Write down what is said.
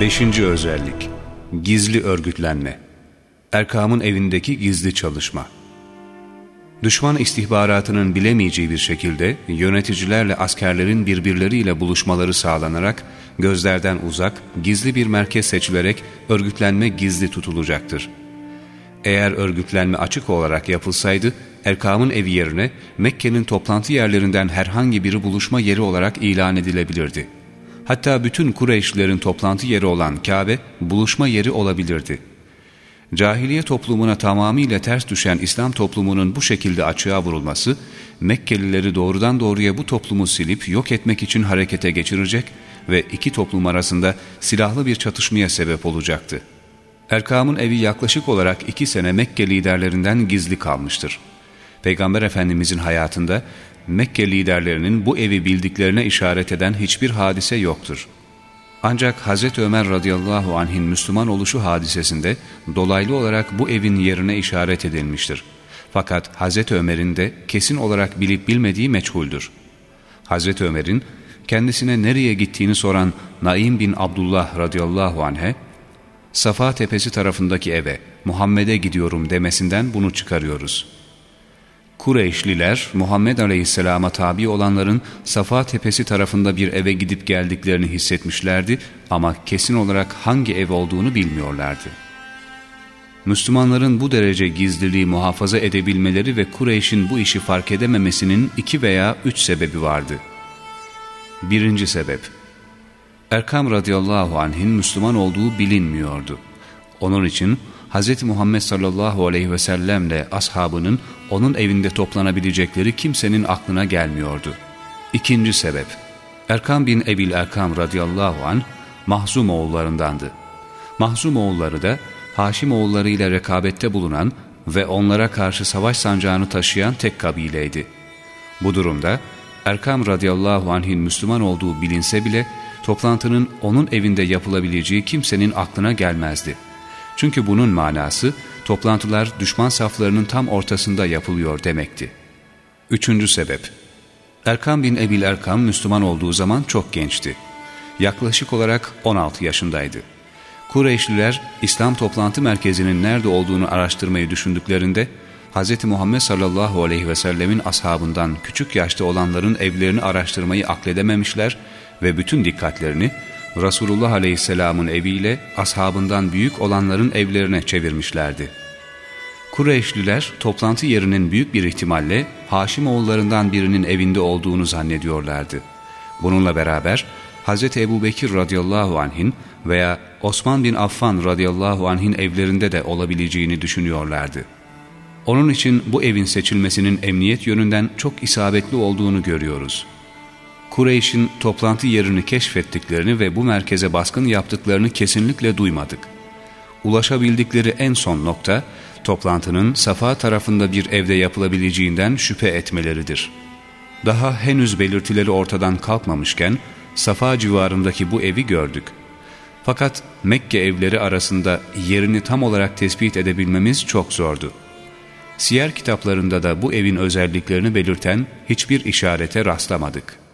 Beşinci özellik. Gizli örgütlenme. Erkam'ın evindeki gizli çalışma. Düşman istihbaratının bilemeyeceği bir şekilde yöneticilerle askerlerin birbirleriyle buluşmaları sağlanarak gözlerden uzak, gizli bir merkez seçilerek örgütlenme gizli tutulacaktır. Eğer örgütlenme açık olarak yapılsaydı, Erkam'ın evi yerine Mekke'nin toplantı yerlerinden herhangi biri buluşma yeri olarak ilan edilebilirdi. Hatta bütün Kureyşlilerin toplantı yeri olan Kabe buluşma yeri olabilirdi. Cahiliye toplumuna tamamıyla ters düşen İslam toplumunun bu şekilde açığa vurulması, Mekkelileri doğrudan doğruya bu toplumu silip yok etmek için harekete geçirecek ve iki toplum arasında silahlı bir çatışmaya sebep olacaktı. Erkam'ın evi yaklaşık olarak iki sene Mekke liderlerinden gizli kalmıştır. Peygamber Efendimizin hayatında Mekke liderlerinin bu evi bildiklerine işaret eden hiçbir hadise yoktur. Ancak Hz. Ömer radıyallahu anh'in Müslüman oluşu hadisesinde dolaylı olarak bu evin yerine işaret edilmiştir. Fakat Hz. Ömer'in de kesin olarak bilip bilmediği meçhuldür. Hz. Ömer'in kendisine nereye gittiğini soran Naim bin Abdullah radıyallahu anh'e Safa tepesi tarafındaki eve Muhammed'e gidiyorum demesinden bunu çıkarıyoruz.'' Kureyşliler Muhammed Aleyhisselam'a tabi olanların Safa tepesi tarafında bir eve gidip geldiklerini hissetmişlerdi ama kesin olarak hangi ev olduğunu bilmiyorlardı. Müslümanların bu derece gizliliği muhafaza edebilmeleri ve Kureyş'in bu işi fark edememesinin iki veya üç sebebi vardı. Birinci sebep Erkam radıyallahu anh'in Müslüman olduğu bilinmiyordu. Onun için Hz. Muhammed sallallahu aleyhi ve sellemle ashabının onun evinde toplanabilecekleri kimsenin aklına gelmiyordu. İkinci sebep, Erkam bin Ebil Erkam radıyallahu an Mahzum oğullarındandı. Mahzum oğulları da Haşim oğulları ile rekabette bulunan ve onlara karşı savaş sancağını taşıyan tek kabileydi. Bu durumda Erkam radıyallahu anh'in Müslüman olduğu bilinse bile toplantının onun evinde yapılabileceği kimsenin aklına gelmezdi. Çünkü bunun manası toplantılar düşman saflarının tam ortasında yapılıyor demekti. Üçüncü sebep Erkam bin Ebil Erkam Müslüman olduğu zaman çok gençti. Yaklaşık olarak 16 yaşındaydı. Kureyşliler İslam toplantı merkezinin nerede olduğunu araştırmayı düşündüklerinde Hz. Muhammed sallallahu aleyhi ve sellemin ashabından küçük yaşta olanların evlerini araştırmayı akledememişler ve bütün dikkatlerini Resulullah Aleyhisselam'ın eviyle ashabından büyük olanların evlerine çevirmişlerdi. Kureyşliler toplantı yerinin büyük bir ihtimalle Haşimoğullarından birinin evinde olduğunu zannediyorlardı. Bununla beraber Hz. Ebu Bekir radıyallahu anh'in veya Osman bin Affan radıyallahu anh'in evlerinde de olabileceğini düşünüyorlardı. Onun için bu evin seçilmesinin emniyet yönünden çok isabetli olduğunu görüyoruz. Kureyş'in toplantı yerini keşfettiklerini ve bu merkeze baskın yaptıklarını kesinlikle duymadık. Ulaşabildikleri en son nokta, toplantının Safa tarafında bir evde yapılabileceğinden şüphe etmeleridir. Daha henüz belirtileri ortadan kalkmamışken, Safa civarındaki bu evi gördük. Fakat Mekke evleri arasında yerini tam olarak tespit edebilmemiz çok zordu. Siyer kitaplarında da bu evin özelliklerini belirten hiçbir işarete rastlamadık.''